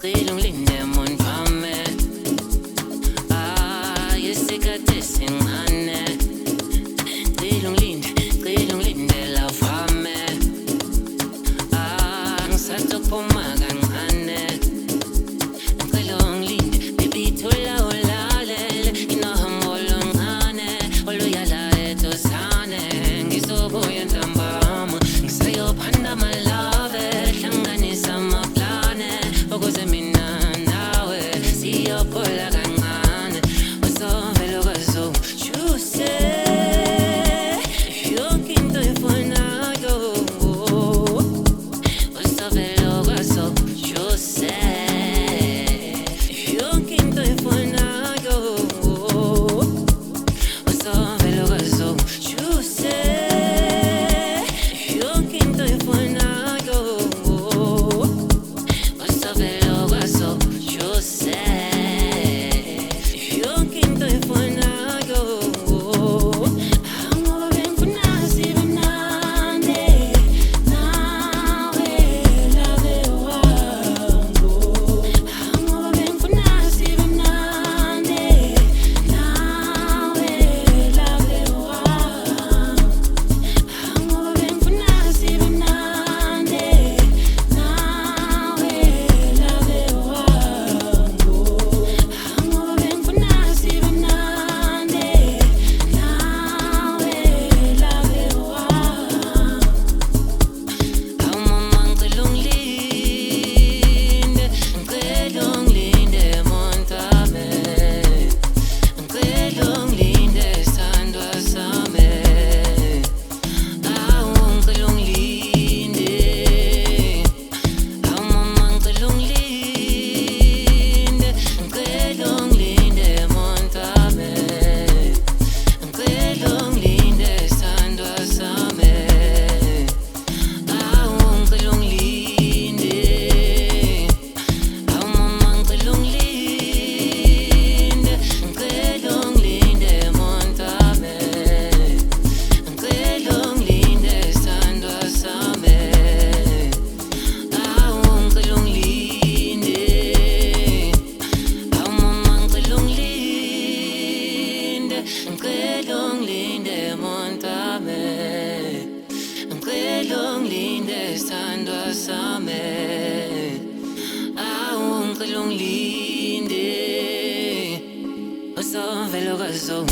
stillung, linje, mund fremme Ah, jeg sikker det sin hande Stillung, linje, stillung, linje, lav Ah, nu sat summer aunque linde oso